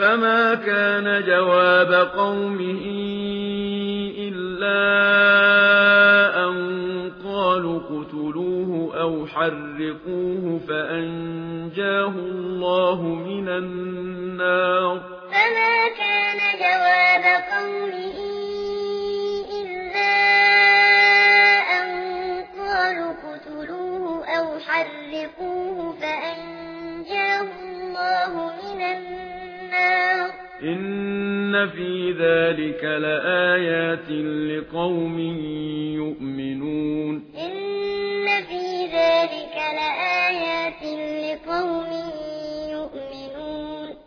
فما كان جواب قومه إلا أن قالوا قتلوه أو حرقوه فأنجاه الله من النار فما كان جواب قومه إلا أن قالوا قتلوه أو حرقوه فأنجاه الله من النار ان في ذلك لآيات لقوم يؤمنون ان في ذلك لآيات لقوم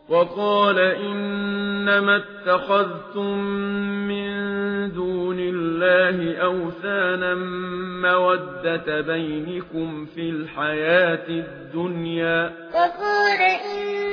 وقال انما اتخذتم من دون الله اوثانا موده بينكم في الحياة الدنيا وقال إنما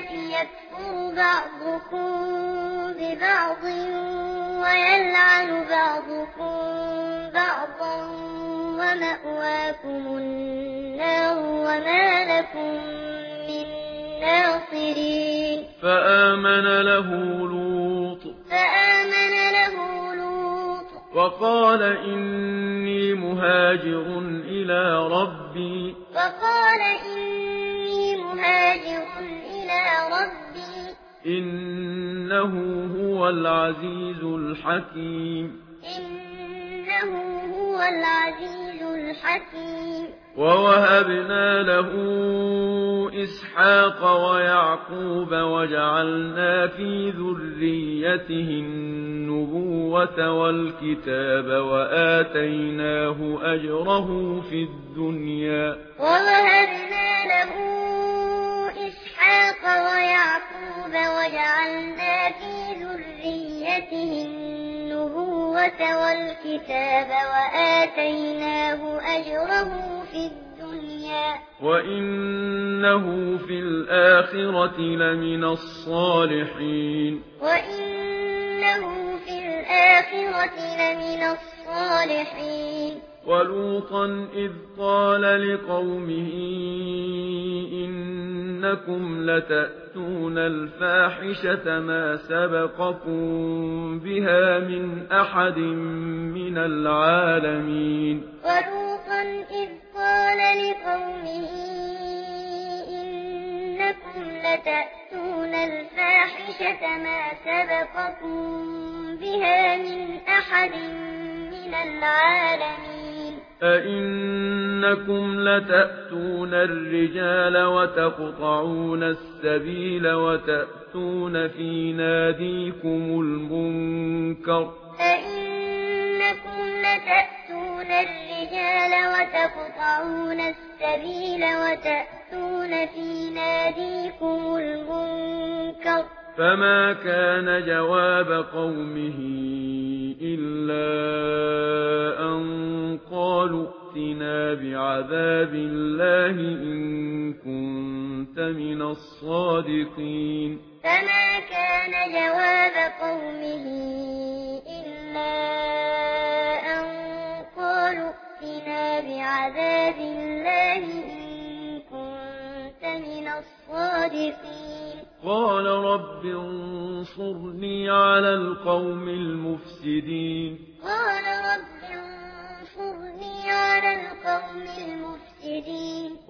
يَكْفُرُ بَعْضُكُمْ بِبَعْضٍ وَيَلْعَنُ بَعْضُكُمْ بَعْضًا وَمَأْوَاكُمُ النَّارُ وَمَا لَكُمْ مِنْ نَاصِرِينَ. فَآمَنَ لَهُ لُوطٌ فَآمَنَ لَهُ لُوطٌ. وَقَالَ إِنِّي مُهَاجِرٌ إِلَى رَبِّي. وَقَالَ إِنِّي إنه هو العزيز الحكيم. إنه هو العزيز الحكيم ووهبنا له إسحاق ويعقوب وجعلنا في ذريته النبوة والكتاب وآتيناه أجره في الدنيا. ووهبنا له يعقوب وجعلنا في ذريته النبوة والكتاب وآتيناه أجره في الدنيا وإنه في الآخرة لمن الصالحين وإنه في الآخرة لمن الصالحين وَلُوطًا إِذْ قَالَ لِقَوْمِهِ إِنَّكُمْ لَتَأْتُونَ الْفَاحِشَةَ مَا سَبَقَكُم بِهَا مِنْ أَحَدٍ مِنَ الْعَالَمِينَ. وَلُوطًا إِذْ قَالَ لِقَوْمِهِ إِنَّكُمْ لَتَأْتُونَ الْفَاحِشَةَ مَا سَبَقَكُم بِهَا مِنْ أَحَدٍ مِنَ الْعَالَمِينَ. أَإِنَّكُمْ لتأتون الرجال وتقطعون السبيل وتأتون في ناديكم المنكر أَإِنَّكُمْ لتأتون الرجال وتقطعون السبيل وتأتون في ناديكم المنكر فما كان جواب قومه إلا أن قالوا اتنا بعذاب الله إن كنت من الصادقين فما كان جواب الصادقين. قال رب انصرني على القوم المفسدين. قال رب انصرني على القوم المفسدين.